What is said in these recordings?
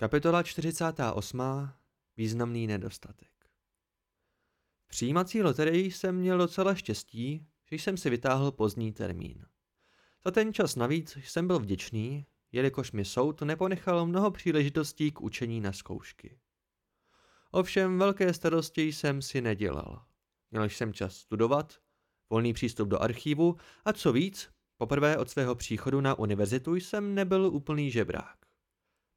Kapitola 48. Významný nedostatek. V přijímací loterii jsem měl docela štěstí, že jsem si vytáhl pozdní termín. Za ten čas navíc jsem byl vděčný, jelikož mi soud neponechal mnoho příležitostí k učení na zkoušky. Ovšem velké starosti jsem si nedělal. Měl jsem čas studovat, volný přístup do archívu a co víc, poprvé od svého příchodu na univerzitu jsem nebyl úplný žebrák.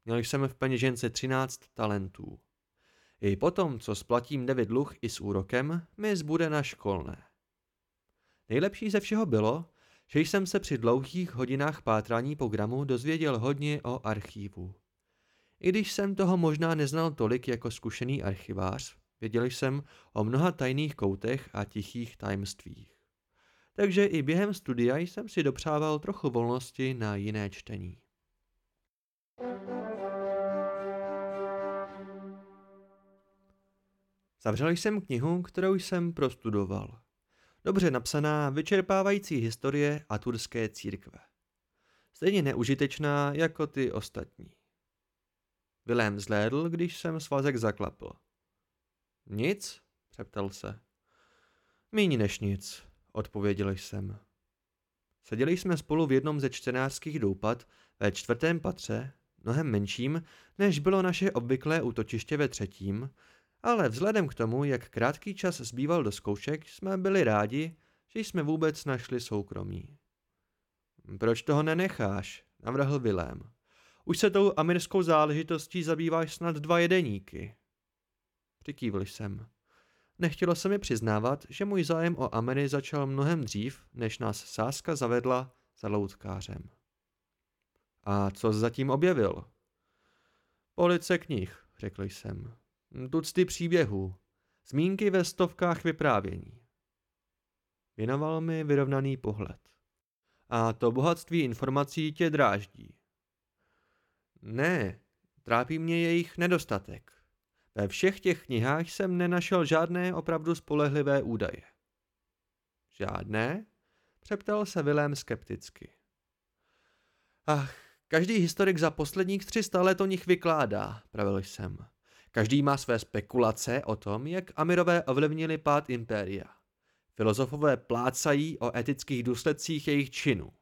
Měl jsem v peněžence 13 talentů. I potom, co splatím 9 dluh i s úrokem, mi zbude na školné. Nejlepší ze všeho bylo, že jsem se při dlouhých hodinách pátrání programu dozvěděl hodně o archívu. I když jsem toho možná neznal tolik jako zkušený archivář, věděl jsem o mnoha tajných koutech a tichých tajemstvích. Takže i během studia jsem si dopřával trochu volnosti na jiné čtení. Zavřel jsem knihu, kterou jsem prostudoval. Dobře napsaná, vyčerpávající historie aturské církve. Stejně neužitečná jako ty ostatní. Vilém zhlédl, když jsem svazek zaklapl. Nic? přeptal se. Míní než nic, odpověděl jsem. Seděli jsme spolu v jednom ze čtenářských doupat ve čtvrtém patře, mnohem menším, než bylo naše obvyklé útočiště ve třetím, ale vzhledem k tomu, jak krátký čas zbýval do zkoušek, jsme byli rádi, že jsme vůbec našli soukromí. Proč toho nenecháš? navrhl Vilém. Už se tou amirskou záležitostí zabýváš snad dva jedeníky. Přikývl jsem. Nechtělo se mi přiznávat, že můj zájem o Amery začal mnohem dřív, než nás Sáska zavedla za loutkářem. A co zatím objevil? Police knih, řekl jsem. Tucty příběhů, zmínky ve stovkách vyprávění. Věnoval mi vyrovnaný pohled. A to bohatství informací tě dráždí. Ne, trápí mě jejich nedostatek. Ve všech těch knihách jsem nenašel žádné opravdu spolehlivé údaje. Žádné? Přeptal se Vilém skepticky. Ach, každý historik za posledních 300 let o nich vykládá, pravil jsem. Každý má své spekulace o tom, jak Amirové ovlivnili pád impéria. Filozofové plácají o etických důsledcích jejich činů.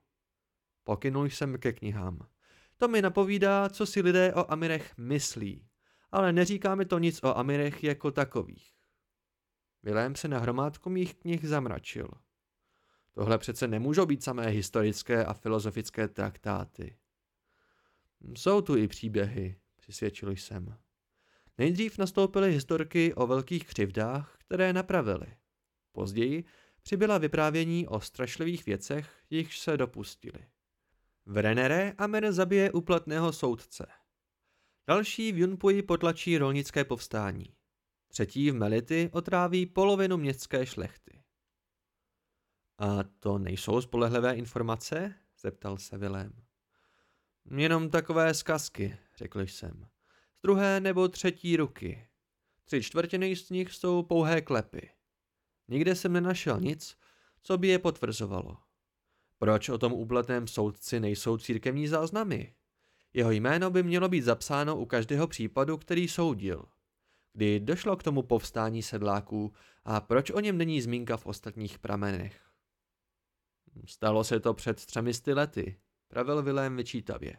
Pokynul jsem ke knihám. To mi napovídá, co si lidé o Amirech myslí, ale neříká mi to nic o Amirech jako takových. Vilém se na hromádku mých knih zamračil. Tohle přece nemůžou být samé historické a filozofické traktáty. Jsou tu i příběhy, přisvědčil jsem. Nejdřív nastoupily historky o velkých křivdách, které napravili. Později přibyla vyprávění o strašlivých věcech, jichž se dopustili. V Renere Amer zabije úplatného soudce. Další v Junpuji potlačí rolnické povstání. Třetí v Melity otráví polovinu městské šlechty. A to nejsou spolehlivé informace? zeptal se Vilém. Jenom takové zkazky, řekl jsem z druhé nebo třetí ruky. Tři čtvrtiny z nich jsou pouhé klepy. Nikde jsem nenašel nic, co by je potvrzovalo. Proč o tom úplatném soudci nejsou církevní záznamy? Jeho jméno by mělo být zapsáno u každého případu, který soudil. Kdy došlo k tomu povstání sedláků a proč o něm není zmínka v ostatních pramenech? Stalo se to před třemi lety, pravil Vilém vyčítavě.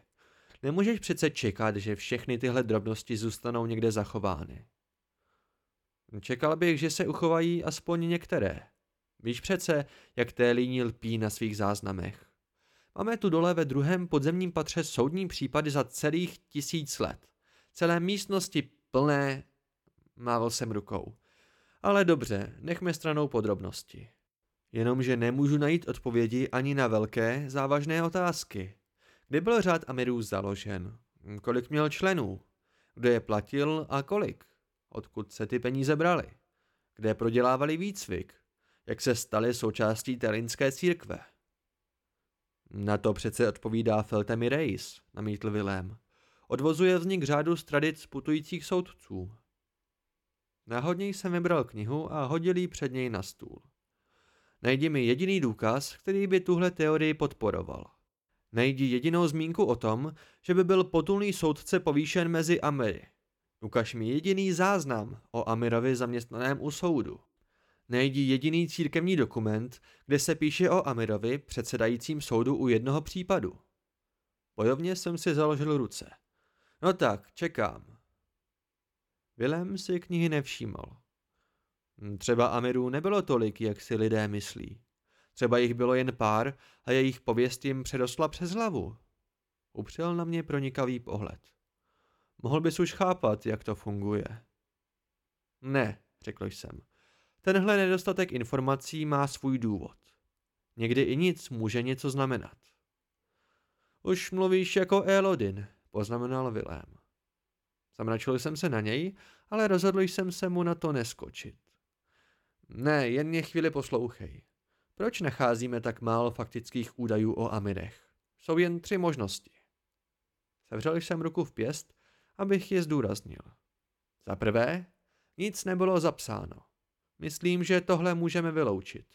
Nemůžeš přece čekat, že všechny tyhle drobnosti zůstanou někde zachovány. Čekal bych, že se uchovají aspoň některé. Víš přece, jak té líní lpí na svých záznamech. Máme tu dole ve druhém podzemním patře soudní případy za celých tisíc let. Celé místnosti plné... Mával jsem rukou. Ale dobře, nechme stranou podrobnosti. Jenomže nemůžu najít odpovědi ani na velké, závažné otázky. Kdy byl řád Amirů založen? Kolik měl členů? Kdo je platil a kolik? Odkud se ty peníze braly? Kde prodělávali výcvik? Jak se stali součástí telinské církve? Na to přece odpovídá Feltemi Reis, namítl Vilém. Odvozuje vznik řádu z tradic putujících soudců. Náhodně jsem vybral knihu a hodil ji před něj na stůl. Najdi mi jediný důkaz, který by tuhle teorii podporoval. Nejdi jedinou zmínku o tom, že by byl potulný soudce povýšen mezi Amiry. Ukaž mi jediný záznam o Amirovi zaměstnaném u soudu. Nejdi jediný církevní dokument, kde se píše o Amirovi předsedajícím soudu u jednoho případu. Bojovně jsem si založil ruce. No tak, čekám. Vilém si knihy nevšímal. Třeba Amirů nebylo tolik, jak si lidé myslí. Třeba jich bylo jen pár a jejich pověst jim předosla přes hlavu. Upřel na mě pronikavý pohled. Mohl bys už chápat, jak to funguje. Ne, řekl jsem. Tenhle nedostatek informací má svůj důvod. Někdy i nic může něco znamenat. Už mluvíš jako Elodin, poznamenal Vilém. Zamračil jsem se na něj, ale rozhodl jsem se mu na to neskočit. Ne, jen mě chvíli poslouchej. Proč nacházíme tak málo faktických údajů o Amirech? Jsou jen tři možnosti. Sevřel jsem ruku v pěst, abych je zdůraznil. Za prvé, nic nebylo zapsáno. Myslím, že tohle můžeme vyloučit.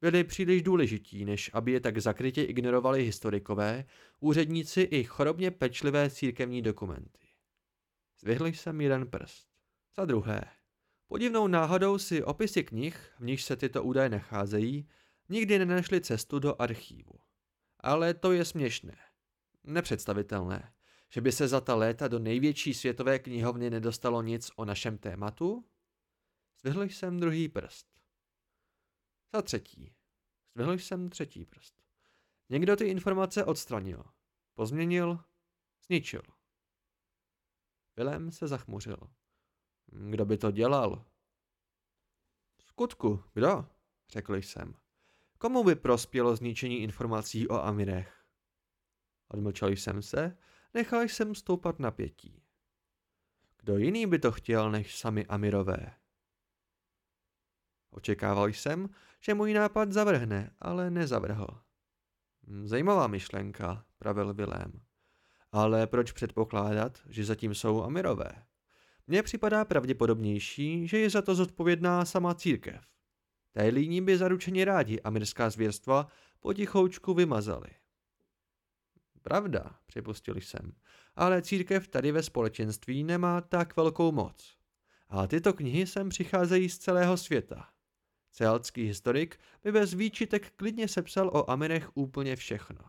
Byli příliš důležití, než aby je tak zakrytě ignorovali historikové, úředníci i chorobně pečlivé církevní dokumenty. Zvyhl jsem jeden prst. Za druhé, podivnou náhodou si opisy knih, v nich se tyto údaje nacházejí, nikdy nenašli cestu do archívu. Ale to je směšné. Nepředstavitelné, že by se za ta léta do největší světové knihovny nedostalo nic o našem tématu? Zvyhl jsem druhý prst. Za třetí. Zvyhl jsem třetí prst. Někdo ty informace odstranil. Pozměnil. Zničil. Vilém se zachmuřil. Kdo by to dělal? Skutku, kdo? Řekl jsem. Komu by prospělo zničení informací o Amirech? Odmlčel jsem se, nechal jsem stoupat napětí. Kdo jiný by to chtěl než sami Amirové? Očekával jsem, že můj nápad zavrhne, ale nezavrhl. Zajímavá myšlenka, pravil Vilém. Ale proč předpokládat, že zatím jsou Amirové? Mně připadá pravděpodobnější, že je za to zodpovědná sama církev. Tajlíní by zaručeně rádi amirská zvěrstva potichoučku vymazali. Pravda, připustil jsem, ale církev tady ve společenství nemá tak velkou moc. A tyto knihy sem přicházejí z celého světa. Celtský historik by bez výčitek klidně sepsal o Amirech úplně všechno.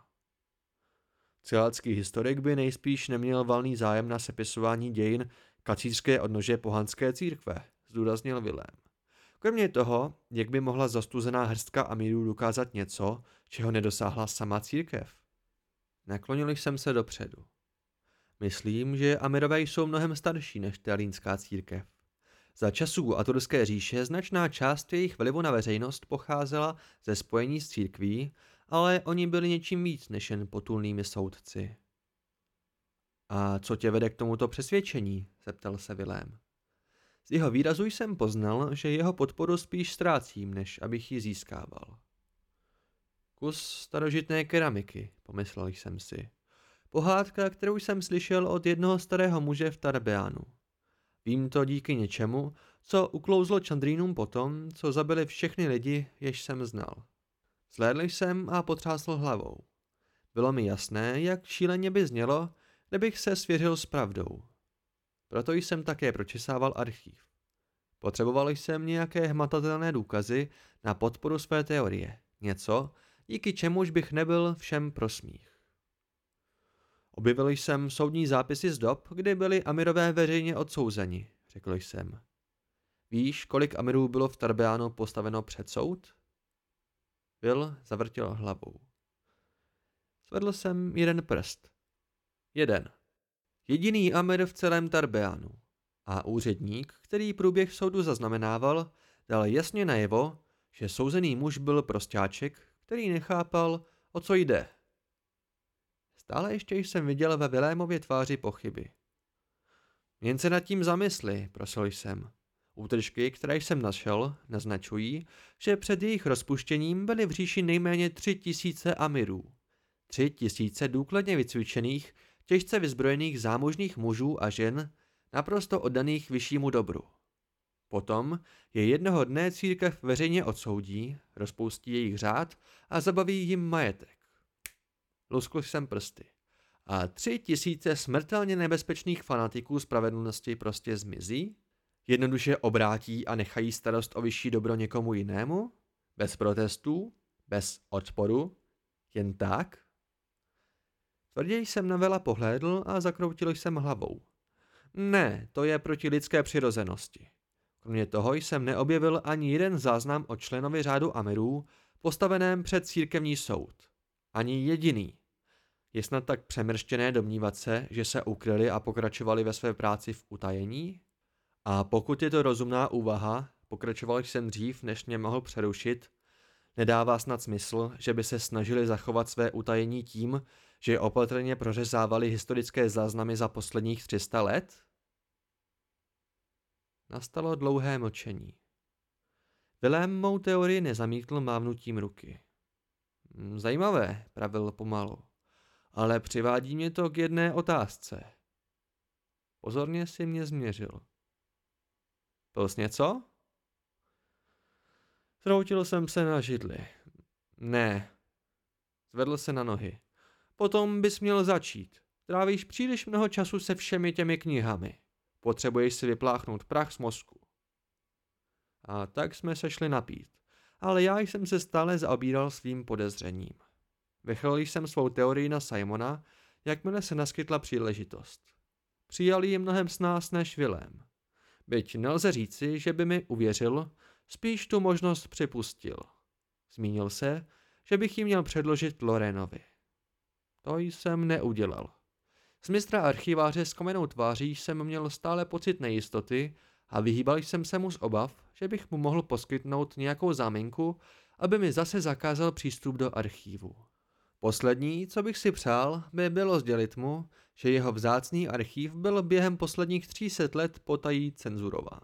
Celtský historik by nejspíš neměl valný zájem na sepisování dějin kacířské odnože pohanské církve, zdůraznil Vilém. Kromě toho, jak by mohla zastuzená hrstka Amirů dokázat něco, čeho nedosáhla sama církev? Naklonil jsem se dopředu. Myslím, že Amirové jsou mnohem starší než Telínská církev. Za časů Aturské říše značná část jejich vlivu na veřejnost pocházela ze spojení s církví, ale oni byli něčím víc než jen potulnými soudci. A co tě vede k tomuto přesvědčení? zeptal se Vilém. Z jeho výrazu jsem poznal, že jeho podporu spíš ztrácím, než abych ji získával. Kus starožitné keramiky, pomyslel jsem si. Pohádka, kterou jsem slyšel od jednoho starého muže v Tarbeánu. Vím to díky něčemu, co uklouzlo Čandrínům potom, co zabili všechny lidi, jež jsem znal. Zlédl jsem a potřásl hlavou. Bylo mi jasné, jak šíleně by znělo, kdybych se svěřil s pravdou. Proto jsem také pročesával archív. Potřeboval jsem nějaké hmatatelné důkazy na podporu své teorie. Něco, díky čemuž bych nebyl všem prosmích. Objevil jsem soudní zápisy z dob, kdy byli Amirové veřejně odsouzeni, řekl jsem. Víš, kolik Amirů bylo v Tarbeánu postaveno před soud? Bill zavrtěl hlavou. Svedl jsem jeden prst. Jeden. Jediný Amir v celém Tarbeánu. A úředník, který průběh soudu zaznamenával, dal jasně najevo, že souzený muž byl prostáček, který nechápal, o co jde. Stále ještě jsem viděl ve Vilémově tváři pochyby. Jen se nad tím zamysli, prosil jsem. Útržky, které jsem našel, naznačují, že před jejich rozpuštěním byly v říši nejméně tři tisíce amirů. Tři tisíce důkladně vycvičených, těžce vyzbrojených zámožných mužů a žen, naprosto oddaných vyššímu dobru. Potom je jednoho dne církev veřejně odsoudí, rozpoustí jejich řád a zabaví jim majetek. Luskl jsem prsty. A tři tisíce smrtelně nebezpečných fanatiků spravedlnosti prostě zmizí? Jednoduše obrátí a nechají starost o vyšší dobro někomu jinému? Bez protestů? Bez odporu? Jen tak? Tvrdě jsem na Vela pohlédl a zakroutil jsem hlavou. Ne, to je proti lidské přirozenosti. Kromě toho jsem neobjevil ani jeden záznam o členovi řádu Amerů, postaveném před církevní soud. Ani jediný. Je snad tak přemrštěné domnívat se, že se ukryli a pokračovali ve své práci v utajení? A pokud je to rozumná úvaha, pokračoval jsem dřív, než mě mohl přerušit, nedává snad smysl, že by se snažili zachovat své utajení tím, že opatrně prořezávali historické záznamy za posledních 300 let? Nastalo dlouhé mlčení. Vilém mou teorii nezamítl mávnutím ruky. Hm, zajímavé, pravil pomalu, ale přivádí mě to k jedné otázce. Pozorně si mě změřil. Pil jsi něco? Zroutil jsem se na židli. Ne. Zvedl se na nohy. Potom bys měl začít. Trávíš příliš mnoho času se všemi těmi knihami. Potřebuješ si vypláchnout prach z mozku. A tak jsme se šli napít. Ale já jsem se stále zaobíral svým podezřením. Vychrl jsem svou teorii na Simona, jakmile se naskytla příležitost. Přijal ji mnohem s nás než Vilém. Byť nelze říci, že by mi uvěřil, spíš tu možnost připustil. Zmínil se, že bych ji měl předložit Lorenovi. To jsem neudělal. Z mistra archiváře s komenou tváří jsem měl stále pocit nejistoty a vyhýbal jsem se mu z obav, že bych mu mohl poskytnout nějakou záminku, aby mi zase zakázal přístup do archívu. Poslední, co bych si přál, by bylo sdělit mu, že jeho vzácný archív byl během posledních 300 let potají cenzurován.